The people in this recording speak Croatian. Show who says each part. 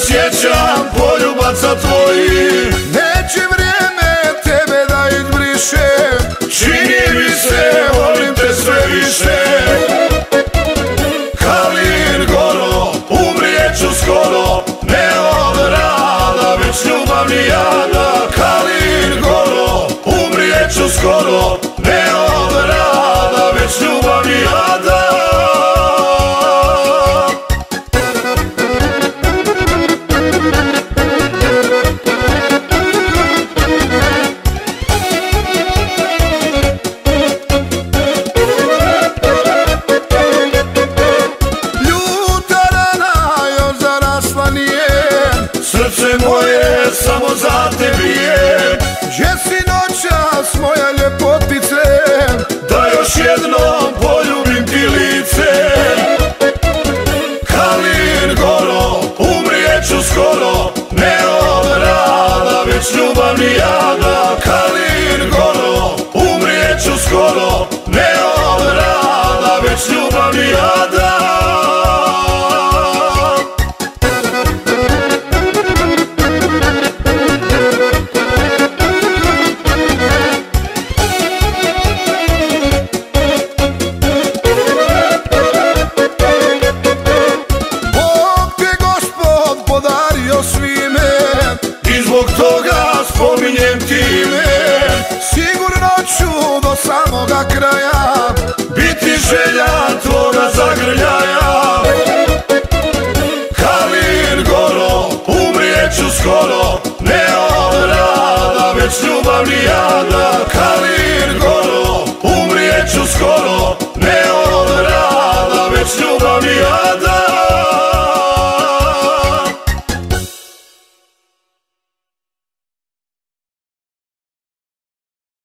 Speaker 1: sjećam poljubaca tvojih
Speaker 2: Neće vrijeme tebe da izbriše.
Speaker 1: Čini mi se, volim te sve više. Kalin goro, umrijeću skoro. Ne od rada, već ljubav mi jada. Kalin goro, umrijeću skoro. Ne od rada, već ljubav Srce moje samo za te bije
Speaker 2: Gdje si noćas moja ljepotice?
Speaker 1: Da još jednom poljubim ti lice. Kalin goro, umrijeću skoro. Ne od rada, već ljubav mi jada. Kalin goro, umrijeću skoro. Ne od rada, već ljubav mi jada
Speaker 2: samoga kraja
Speaker 1: Biti želja tvoga zagrljaja. Kalin goro, umrijeću skoro Ne od rada, već ljubav mi jada Kalin goro, umrijeću skoro Ne od rada, već ljubav mi jada